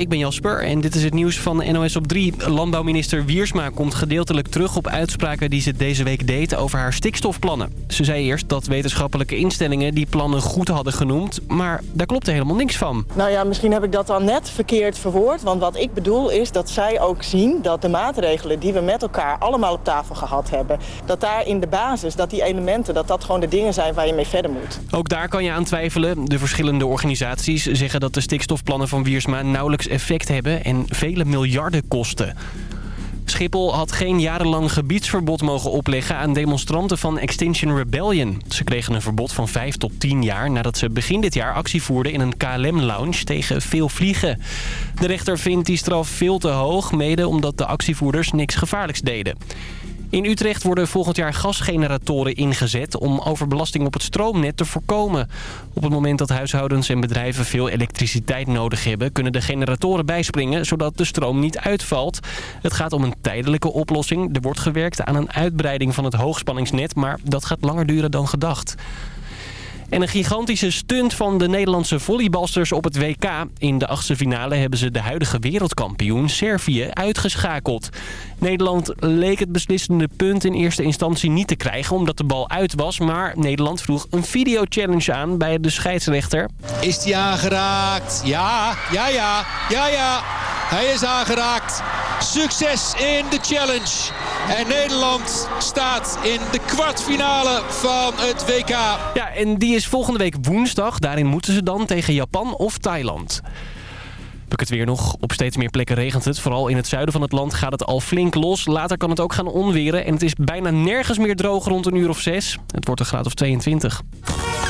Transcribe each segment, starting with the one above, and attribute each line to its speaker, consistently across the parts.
Speaker 1: ik ben Jasper en dit is het nieuws van NOS op 3. Landbouwminister Wiersma komt gedeeltelijk terug op uitspraken die ze deze week deed over haar stikstofplannen. Ze zei eerst dat wetenschappelijke instellingen die plannen goed hadden genoemd, maar daar klopte helemaal niks van.
Speaker 2: Nou ja, misschien heb ik dat dan net verkeerd verwoord, want wat ik bedoel is dat zij ook zien dat de maatregelen die we met elkaar allemaal op tafel gehad hebben, dat daar in de basis, dat die elementen, dat dat gewoon de dingen zijn waar je mee verder moet.
Speaker 1: Ook daar kan je aan twijfelen. De verschillende organisaties zeggen dat de stikstofplannen van Wiersma nauwelijks effect hebben en vele miljarden kosten. Schiphol had geen jarenlang gebiedsverbod mogen opleggen aan demonstranten van Extinction Rebellion. Ze kregen een verbod van 5 tot 10 jaar nadat ze begin dit jaar actie voerden in een KLM-lounge tegen veel vliegen. De rechter vindt die straf veel te hoog, mede omdat de actievoerders niks gevaarlijks deden. In Utrecht worden volgend jaar gasgeneratoren ingezet om overbelasting op het stroomnet te voorkomen. Op het moment dat huishoudens en bedrijven veel elektriciteit nodig hebben... kunnen de generatoren bijspringen zodat de stroom niet uitvalt. Het gaat om een tijdelijke oplossing. Er wordt gewerkt aan een uitbreiding van het hoogspanningsnet... maar dat gaat langer duren dan gedacht. En een gigantische stunt van de Nederlandse volleybalsters op het WK. In de achtste finale hebben ze de huidige wereldkampioen Servië uitgeschakeld. Nederland leek het beslissende punt in eerste instantie niet te krijgen omdat de bal uit was. Maar Nederland vroeg een videochallenge aan bij de scheidsrechter.
Speaker 3: Is die aangeraakt? Ja, ja, ja, ja, ja. Hij is aangeraakt. Succes in de challenge. En Nederland staat in de kwartfinale van het WK.
Speaker 1: Ja, en die is volgende week woensdag. Daarin moeten ze dan tegen Japan of Thailand. Heb ik het weer nog. Op steeds meer plekken regent het. Vooral in het zuiden van het land gaat het al flink los. Later kan het ook gaan onweren. En het is bijna nergens meer droog rond een uur of zes. Het wordt een graad of 22.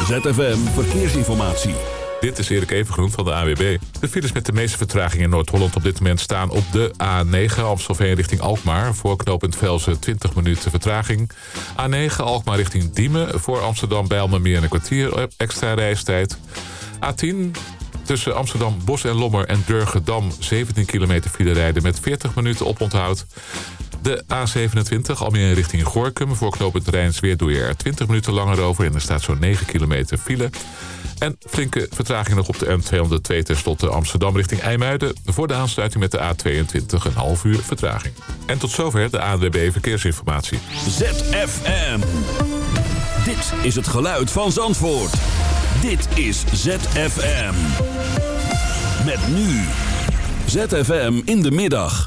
Speaker 4: ZFM Verkeersinformatie.
Speaker 5: Dit is Erik Evengroen van de AWB. De files met de meeste vertraging in Noord-Holland op dit moment staan op de A9 Amstelveen richting Alkmaar. Voor knooppunt Velsen 20 minuten vertraging. A9 Alkmaar richting Diemen. Voor Amsterdam Bijlmer meer een kwartier extra reistijd. A10 tussen Amsterdam Bos en Lommer en Durgedam 17 kilometer file rijden met 40 minuten oponthoud. De A27 Almere richting Gorkum. Voor knooppunt Rijnsweer doe je er 20 minuten langer over en er staat zo'n 9 kilometer file. En flinke vertraging nog op de M202 tenslotte Amsterdam richting IJmuiden. Voor de aansluiting met de A22 een half uur vertraging. En tot zover de ANWB Verkeersinformatie.
Speaker 4: ZFM. Dit is het geluid van Zandvoort. Dit is ZFM. Met nu. ZFM in de middag.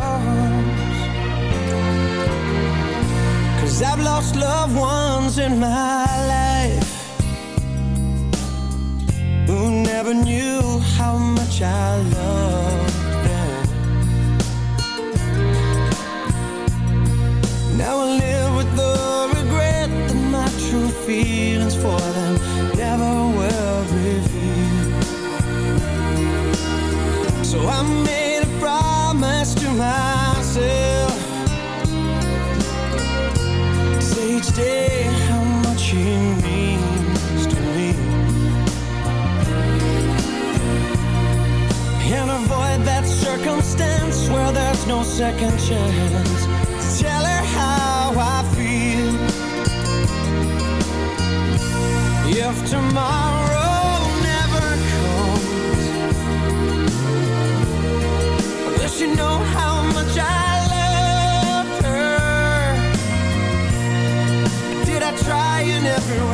Speaker 6: comes Cause I've lost loved ones in my life Who never knew how much I loved them Now I live with the regret That my true feelings for them Never were
Speaker 7: reveal. So I'm how much means to me. And avoid that circumstance where there's no second chance. Tell her how I feel. If tomorrow never comes I wish you know how everywhere.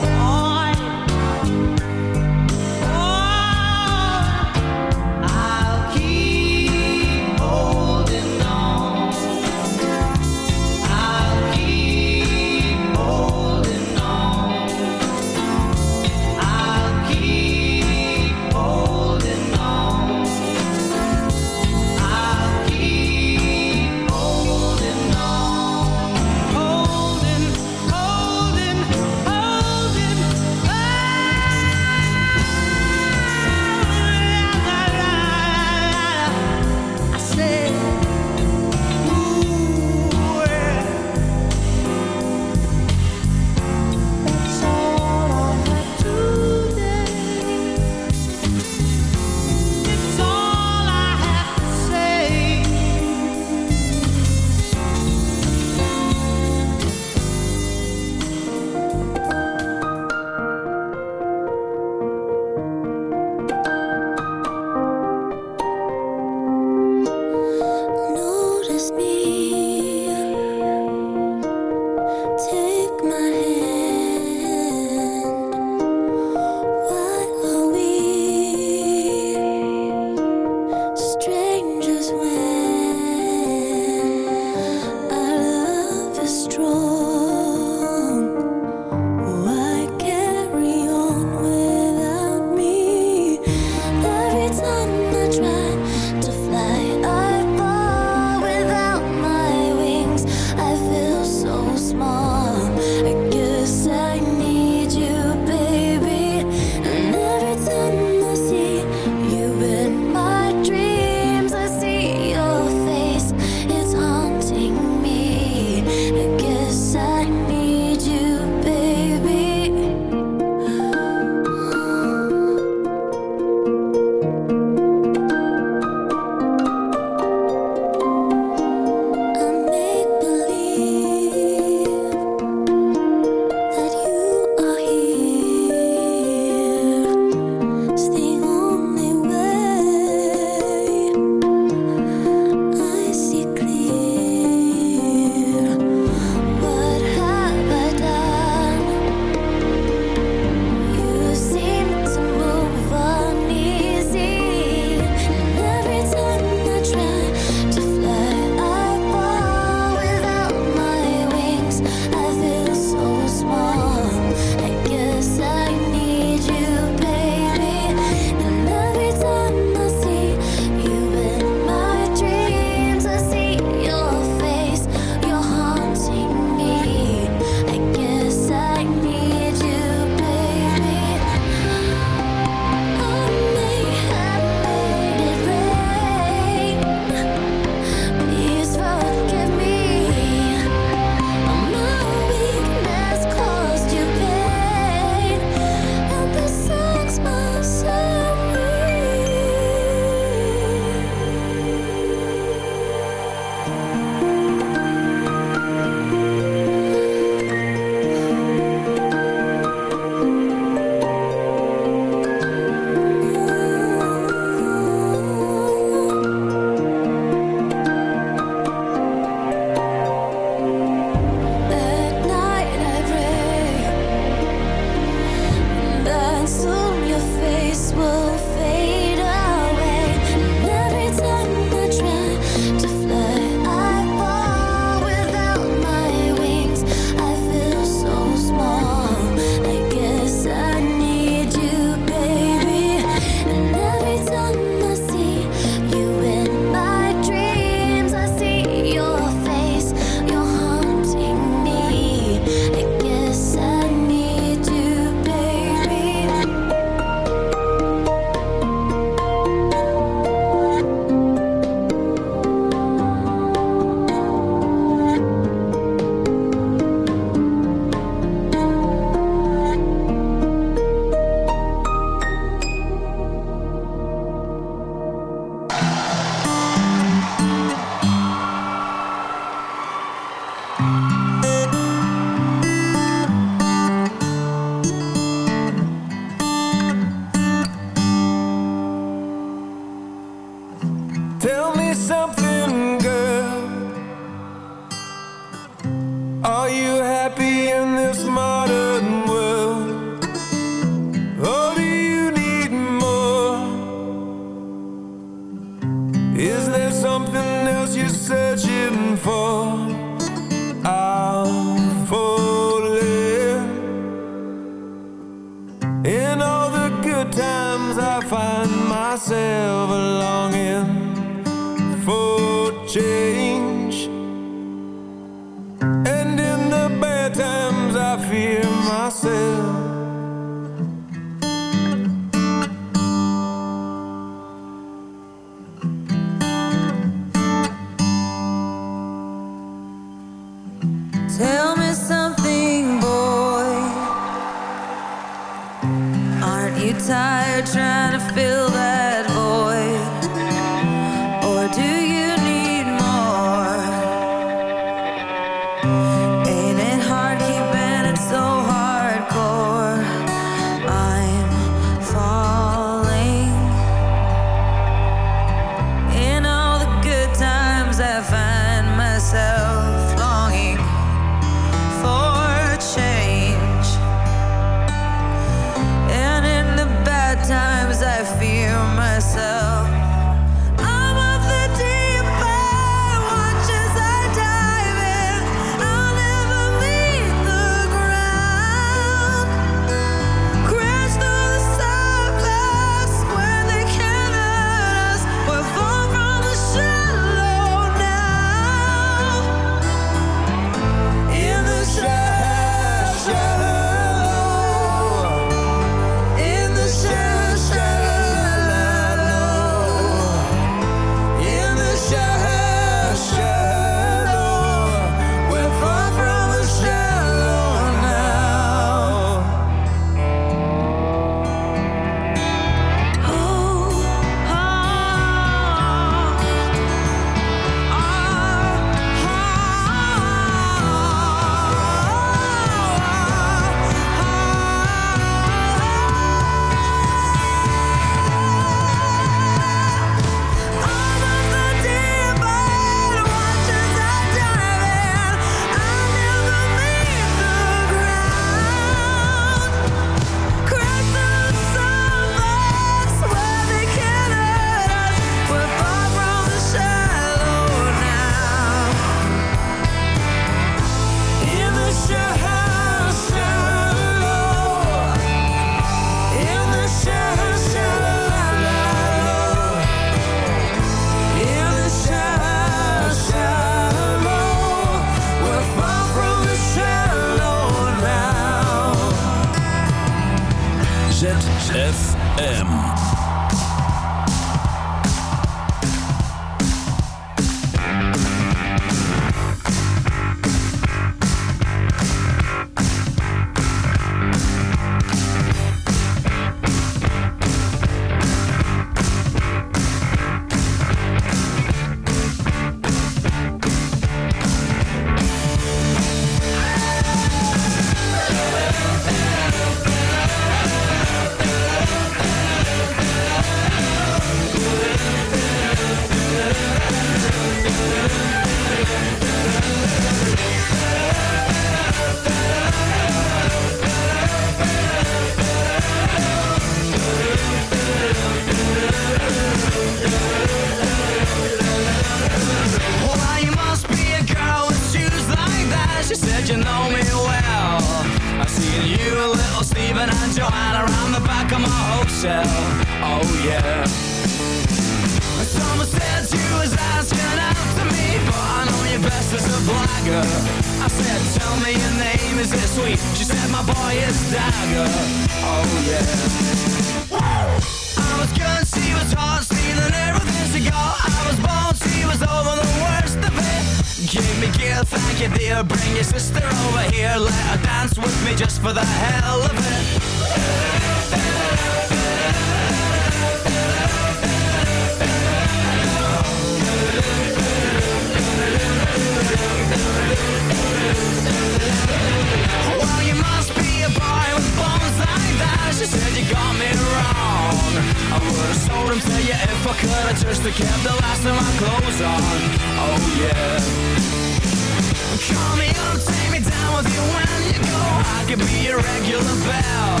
Speaker 7: Could be your
Speaker 8: regular bell.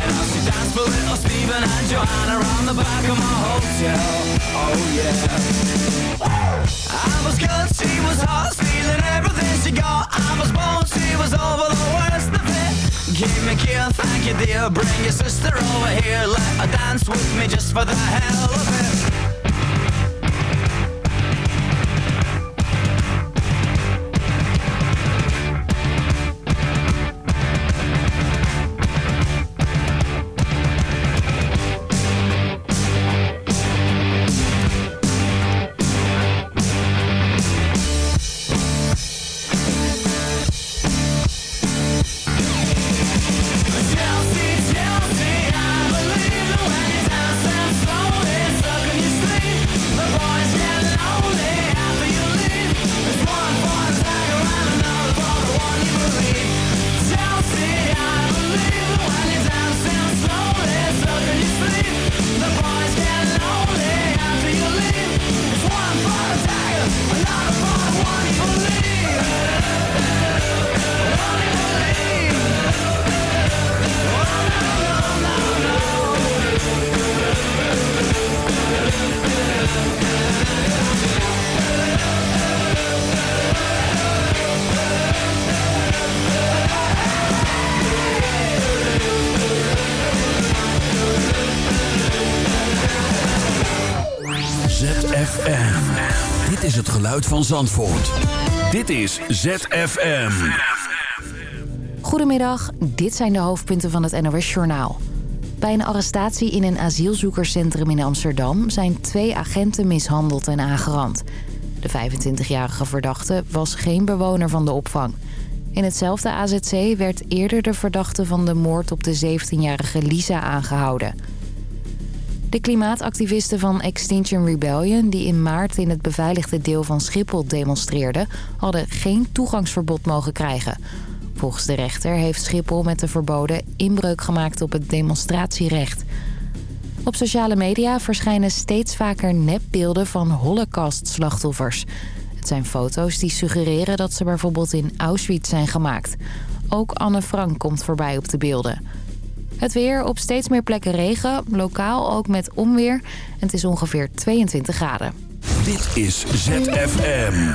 Speaker 8: And I'll see dance for little Stephen and Joanna Around the back of my hotel. Oh yeah. I was good, she was hot Stealing everything she got. I was bold, she was over the worst of it. Give me a kiss, thank you dear. Bring your sister over here. Let her dance with me just for the hell of it
Speaker 4: Dit is ZFM.
Speaker 9: Goedemiddag, dit zijn de hoofdpunten van het NOS-journaal. Bij een arrestatie in een asielzoekerscentrum in Amsterdam... zijn twee agenten mishandeld en aangerand. De 25-jarige verdachte was geen bewoner van de opvang. In hetzelfde AZC werd eerder de verdachte van de moord op de 17-jarige Lisa aangehouden. De klimaatactivisten van Extinction Rebellion... die in maart in het beveiligde deel van Schiphol demonstreerden... hadden geen toegangsverbod mogen krijgen... Volgens de rechter heeft Schiphol met de verboden inbreuk gemaakt op het demonstratierecht. Op sociale media verschijnen steeds vaker nepbeelden van holocaust-slachtoffers. Het zijn foto's die suggereren dat ze bijvoorbeeld in Auschwitz zijn gemaakt. Ook Anne Frank komt voorbij op de beelden. Het weer op steeds meer plekken regen, lokaal ook met onweer. En het is ongeveer 22 graden.
Speaker 4: Dit is ZFM.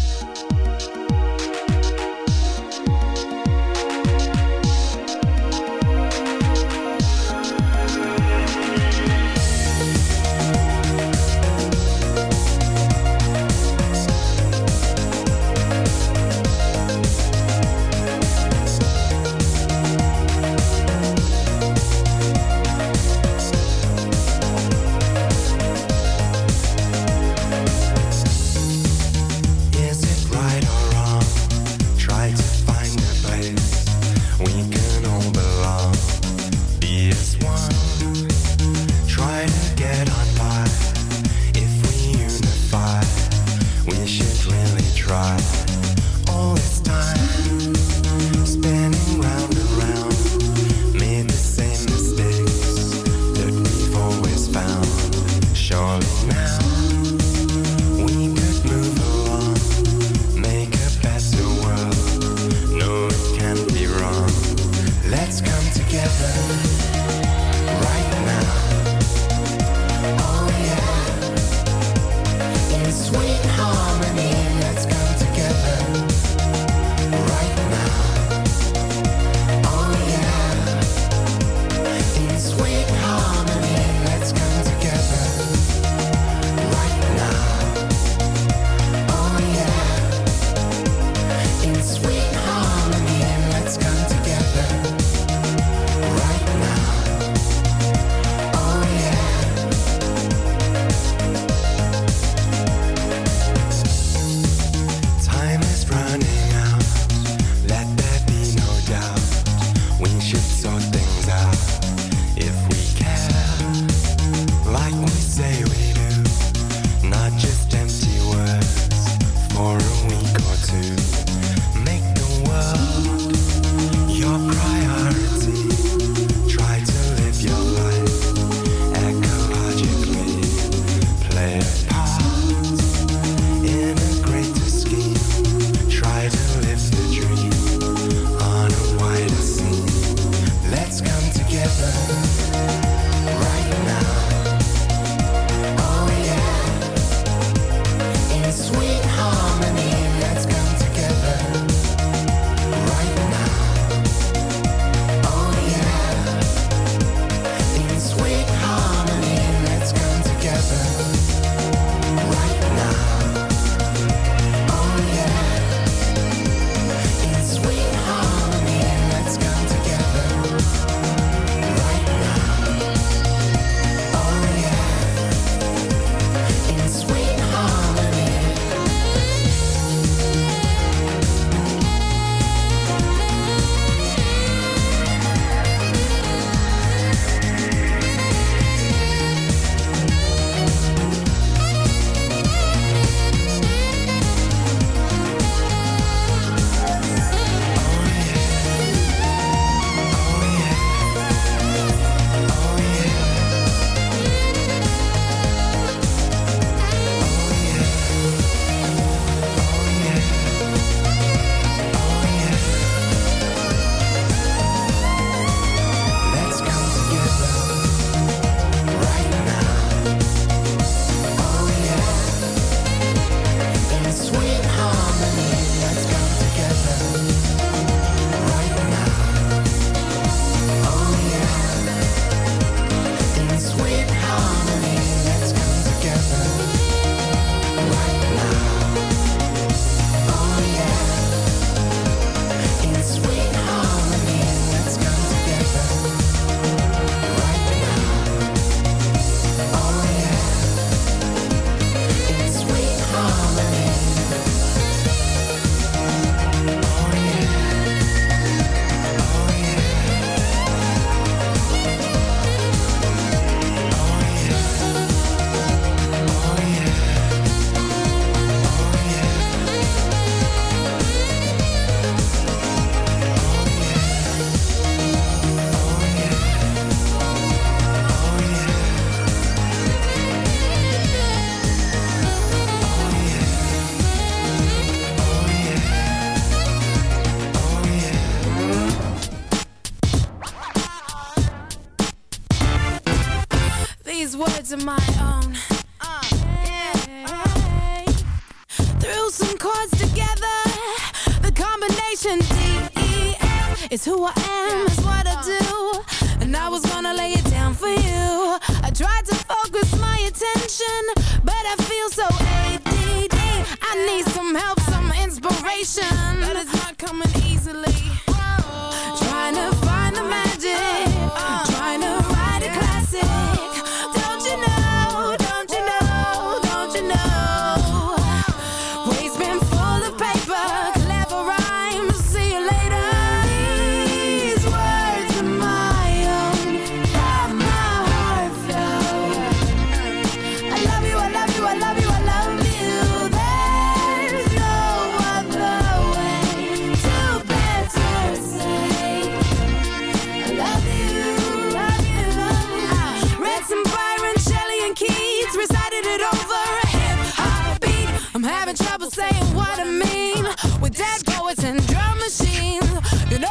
Speaker 10: And drum machines. You know